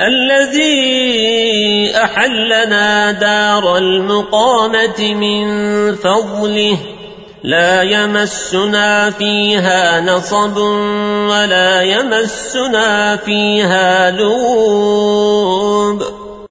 الذي أحلنا دار المقامة من فضله لا يمسنا فيها نصب ولا يمسنا فيها لون